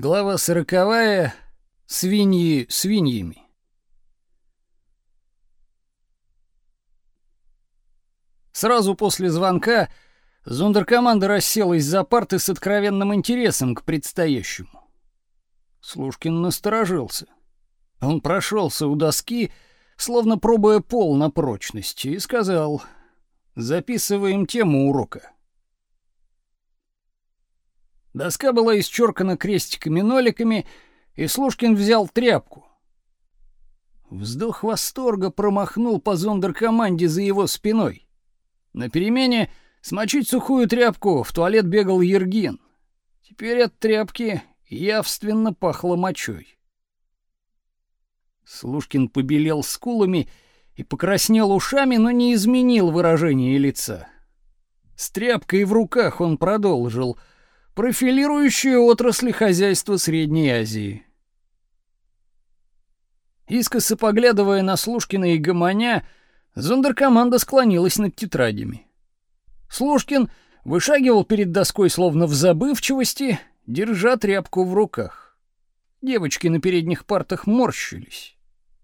Глава сороковая. Свиньи свиньями. Сразу после звонка зондеркоманда расселась за парты с откровенным интересом к предстоящему. Слушкин насторожился. Он прошелся у доски, словно пробуя пол на прочность, и сказал: "Записываем тему урока". Доска была исчеркана крестиками-ноликами, и Слушкин взял тряпку. Вздох восторга промахнул по зондеркоманде за его спиной. На перемене смочить сухую тряпку в туалет бегал Ергин. Теперь от тряпки явственно пахло мочой. Слушкин побелел скулами и покраснел ушами, но не изменил выражение лица. С тряпкой в руках он продолжил — профилирующие отрасли хозяйства Средней Азии. Искоса поглядывая на Слушкина и Гомоня, зондеркоманда склонилась над тетрадями. Слушкин вышагивал перед доской словно в забывчивости, держа тряпку в руках. Девочки на передних партах морщились.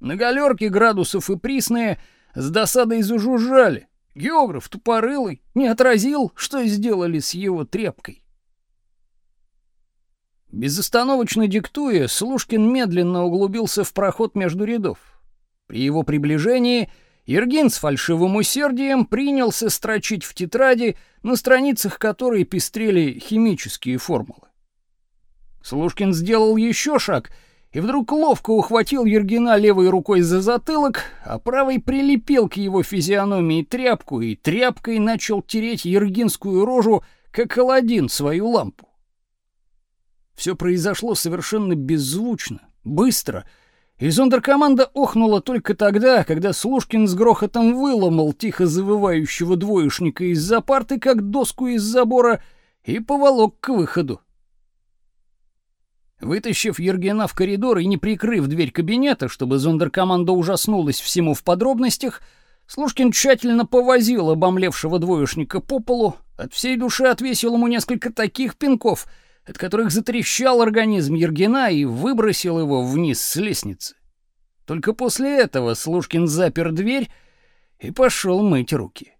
На галерке градусов и присные с досадой зажужжали. Географ тупорылый не отразил, что сделали с его тряпкой. Безостановочно диктуя, Слушкин медленно углубился в проход между рядов. При его приближении Ергин с фальшивым усердием принялся строчить в тетради, на страницах которой пестрели химические формулы. Слушкин сделал еще шаг и вдруг ловко ухватил Ергина левой рукой за затылок, а правой прилепил к его физиономии тряпку и тряпкой начал тереть Ергинскую рожу, как Аладдин свою лампу. Все произошло совершенно беззвучно, быстро, и зондеркоманда охнула только тогда, когда Слушкин с грохотом выломал тихо завывающего двоечника из-за парты, как доску из забора, и поволок к выходу. Вытащив Ергена в коридор и не прикрыв дверь кабинета, чтобы зондеркоманда ужаснулась всему в подробностях, Слушкин тщательно повозил обомлевшего двоечника по полу, от всей души отвесил ему несколько таких пинков — от которых затрещал организм Ергена и выбросил его вниз с лестницы. Только после этого Слушкин запер дверь и пошел мыть руки.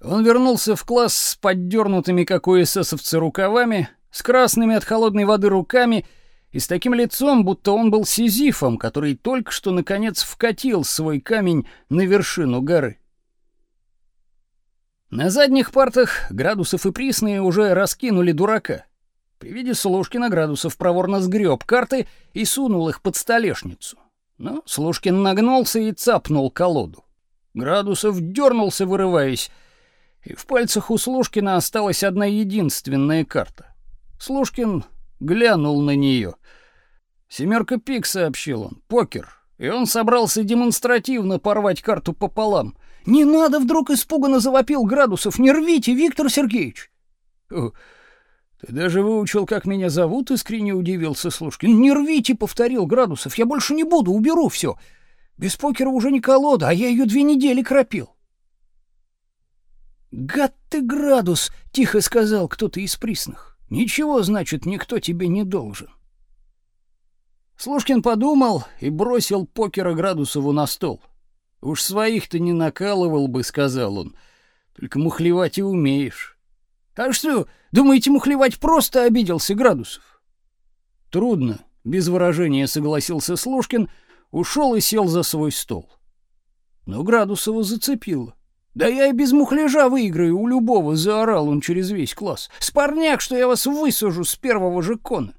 Он вернулся в класс с поддернутыми, как у эсэсовцы, рукавами, с красными от холодной воды руками и с таким лицом, будто он был сизифом, который только что, наконец, вкатил свой камень на вершину горы. На задних партах градусов и присные уже раскинули дурака. При виде Слушкина градусов проворно сгреб карты и сунул их под столешницу. Но Слушкин нагнулся и цапнул колоду. Градусов дернулся, вырываясь, и в пальцах у Слушкина осталась одна единственная карта. Слушкин глянул на нее. «Семерка пик», — сообщил он, — «покер». И он собрался демонстративно порвать карту пополам — «Не надо!» — вдруг испуганно завопил Градусов. «Не рвите, Виктор Сергеевич!» О, «Ты даже выучил, как меня зовут?» — искренне удивился Слушкин. «Не рвите!» — повторил Градусов. «Я больше не буду, уберу все. Без покера уже не колода, а я ее две недели кропил». «Гад ты, Градус!» — тихо сказал кто-то из присных. «Ничего, значит, никто тебе не должен». Слушкин подумал и бросил покера Градусову на стол. Уж своих-то не накалывал бы, сказал он. Только мухлевать и умеешь. А что, думаете, мухлевать просто обиделся Градусов? Трудно, без выражения согласился Слушкин, ушел и сел за свой стол. Но Градусова зацепило. «Да я и без мухляжа выиграю у любого», — заорал он через весь класс. «Спарняк, что я вас высажу с первого же кона».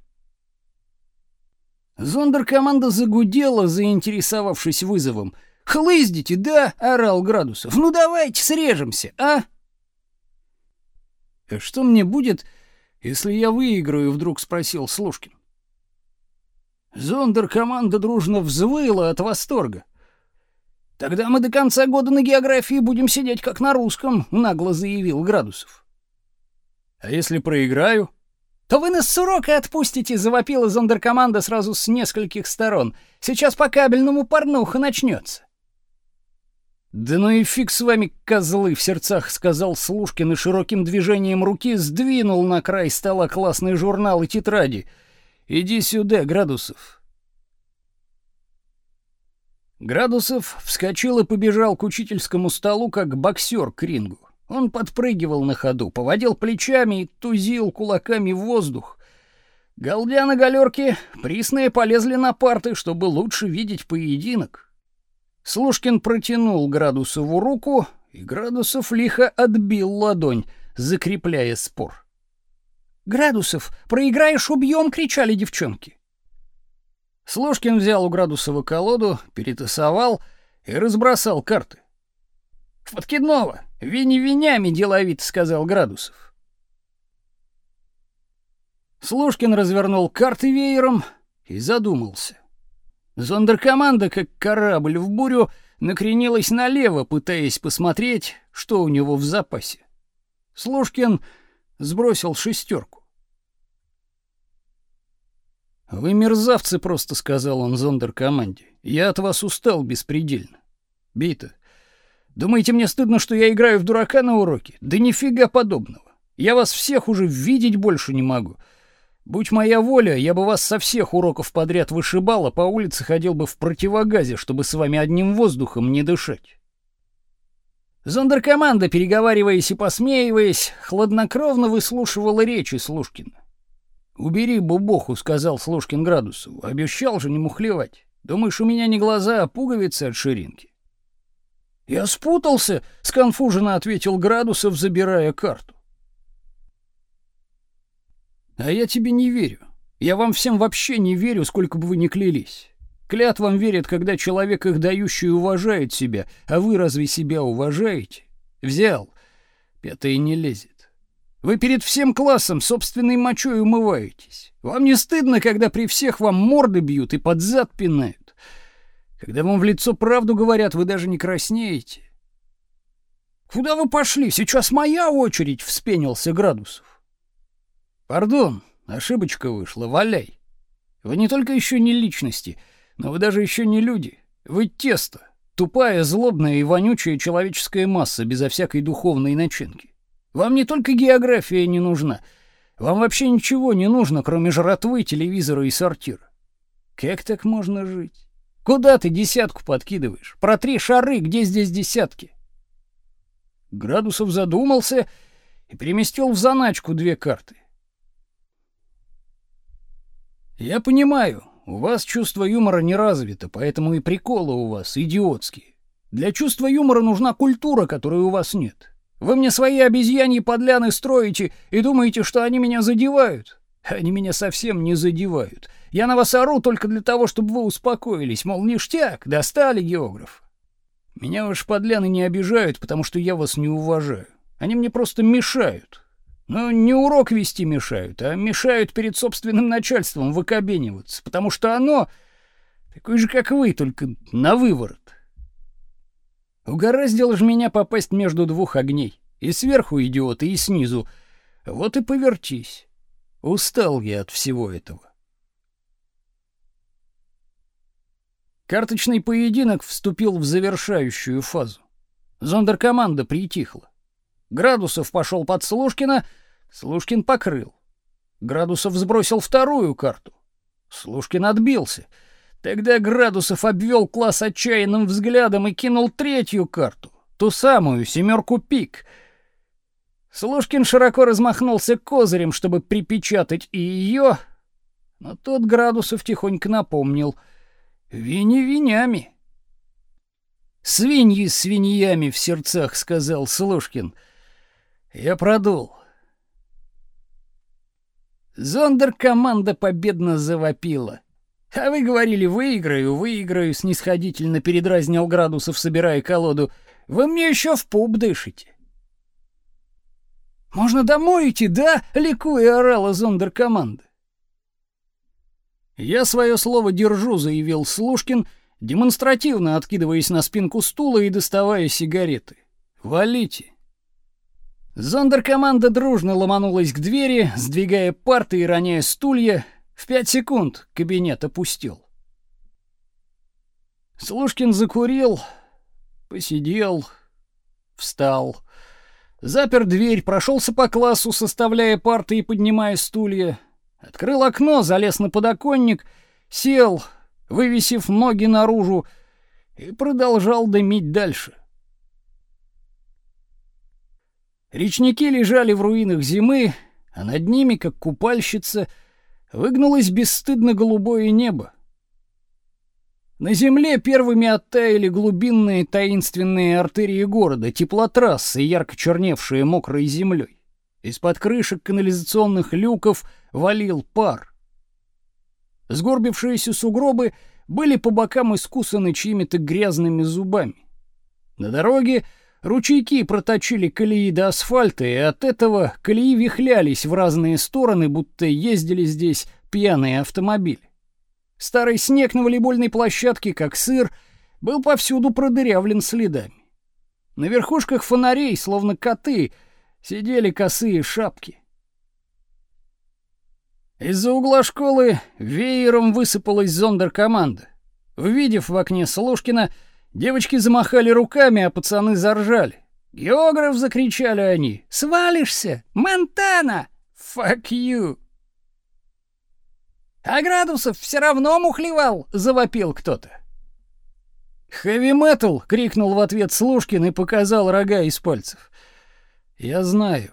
Зондеркоманда загудела, заинтересовавшись вызовом — «Хлыздите, да?» — орал Градусов. «Ну давайте срежемся, а?» «А что мне будет, если я выиграю?» — вдруг спросил Слушкин. Зондер команда дружно взвыла от восторга. «Тогда мы до конца года на географии будем сидеть как на русском», — нагло заявил Градусов. «А если проиграю?» «То вы нас с урока отпустите», — завопила зондеркоманда сразу с нескольких сторон. «Сейчас по кабельному порнуха начнется». Да ну и фиг с вами, козлы, в сердцах сказал Слушкин и широким движением руки сдвинул на край стола классный журнал и тетради. Иди сюда, Градусов. Градусов вскочил и побежал к учительскому столу, как боксер к рингу. Он подпрыгивал на ходу, поводил плечами и тузил кулаками в воздух. Галдя на галерке, присные полезли на парты, чтобы лучше видеть поединок. Слушкин протянул Градусову руку, и Градусов лихо отбил ладонь, закрепляя спор. «Градусов, проиграешь, убьем!» — кричали девчонки. Слушкин взял у Градусова колоду, перетасовал и разбросал карты. «В подкидного! Вини-винями деловито!» — сказал Градусов. Слушкин развернул карты веером и задумался. Зондеркоманда, как корабль в бурю, накренилась налево, пытаясь посмотреть, что у него в запасе. Слушкин сбросил шестерку. «Вы мерзавцы просто», — сказал он зондеркоманде. «Я от вас устал беспредельно. Бита, думаете, мне стыдно, что я играю в дурака на уроке? Да нифига подобного. Я вас всех уже видеть больше не могу. Будь моя воля, я бы вас со всех уроков подряд вышибал, а по улице ходил бы в противогазе, чтобы с вами одним воздухом не дышать». Зондеркоманда, переговариваясь и посмеиваясь, хладнокровно выслушивала речи Слушкина. «Убери бубоху», — сказал Слушкин Градусову. «Обещал же не мухлевать. Думаешь, у меня не глаза, а пуговицы от ширинки?» «Я спутался», — сконфуженно ответил Градусов, забирая карту. «А я тебе не верю. Я вам всем вообще не верю, сколько бы вы ни клялись. Клятвам верят, когда человек их дающий уважает себя, а вы разве себя уважаете? Взял. Пятое не лезет. Вы перед всем классом собственной мочой умываетесь. Вам не стыдно, когда при всех вам морды бьют и под зад пинают? Когда вам в лицо правду говорят, вы даже не краснеете. Куда вы пошли? Сейчас моя очередь, вспенился Градусов. Пардон, ошибочка вышла, валяй. Вы не только еще не личности, но вы даже еще не люди. Вы тесто, тупая, злобная и вонючая человеческая масса безо всякой духовной начинки. Вам не только география не нужна, вам вообще ничего не нужно, кроме жратвы, телевизора и сортира. Как так можно жить? Куда ты десятку подкидываешь? Протри шары, где здесь десятки? Градусов задумался и переместил в заначку две карты. Я понимаю, у вас чувство юмора не развито, поэтому и приколы у вас идиотские. Для чувства юмора нужна культура, которой у вас нет. Вы мне свои обезьяньи подляны строите и думаете, что они меня задевают? Они меня совсем не задевают. Я на вас ору только для того, чтобы вы успокоились, мол, ништяк, достали географ. Меня ваши подляны не обижают, потому что я вас не уважаю. Они мне просто мешают. Но не урок вести мешают, а мешают перед собственным начальством выкобениваться, потому что оно такое же, как вы, только на выворот. Угораздило ж меня попасть между двух огней. И сверху идиоты, и снизу. Вот и повертись. Устал я от всего этого. Карточный поединок вступил в завершающую фазу. Зондеркоманда притихла. Градусов пошел под Слушкина, Слушкин покрыл. Градусов сбросил вторую карту. Слушкин отбился — Тогда Градусов обвел класс отчаянным взглядом и кинул третью карту, ту самую семерку пик. Слушкин широко размахнулся козырем, чтобы припечатать и ее, но тот Градусов тихонько напомнил: "Вини винями". "Свиньи свиньями в сердцах", сказал Слушкин. Я продул. Зондер команда победно завопила. А вы говорили, выиграю, выиграю, снисходительно передразнил Градусов, собирая колоду. Вы мне еще в пуп дышите. Можно домой идти, да? ликуя орала зондеркоманда. Я свое слово держу, заявил Слушкин, демонстративно откидываясь на спинку стула и доставая сигареты. Валите. Зондеркоманда дружно ломанулась к двери, сдвигая парты и роняя стулья, в пять секунд кабинет опустил. Слушкин закурил, Посидел, встал, запер дверь, прошелся по классу, составляя парты и поднимая стулья, открыл окно, залез на подоконник, сел, вывесив ноги наружу, и продолжал дымить дальше. Речники лежали в руинах зимы, а над ними, как купальщица, выгнулось бесстыдно голубое небо. На земле первыми оттаяли глубинные таинственные артерии города, теплотрассы, ярко черневшие мокрой землей. Из-под крышек канализационных люков валил пар. Сгорбившиеся сугробы были по бокам искусаны чьими-то грязными зубами. На дороге Ручейки проточили колеи до асфальта, и от этого колеи вихлялись в разные стороны, будто ездили здесь пьяные автомобили. Старый снег на волейбольной площадке, как сыр, был повсюду продырявлен следами. На верхушках фонарей, словно коты, сидели косые шапки. Из-за угла школы веером высыпалась зондеркоманда. Увидев в окне Слушкина, Девочки замахали руками, а пацаны заржали. «Географ!» — закричали они. «Свалишься! Монтана! Fuck you!» «А градусов все равно мухлевал!» — завопил кто-то. «Хэви-метал!» — крикнул в ответ Слушкин и показал рога из пальцев. «Я знаю.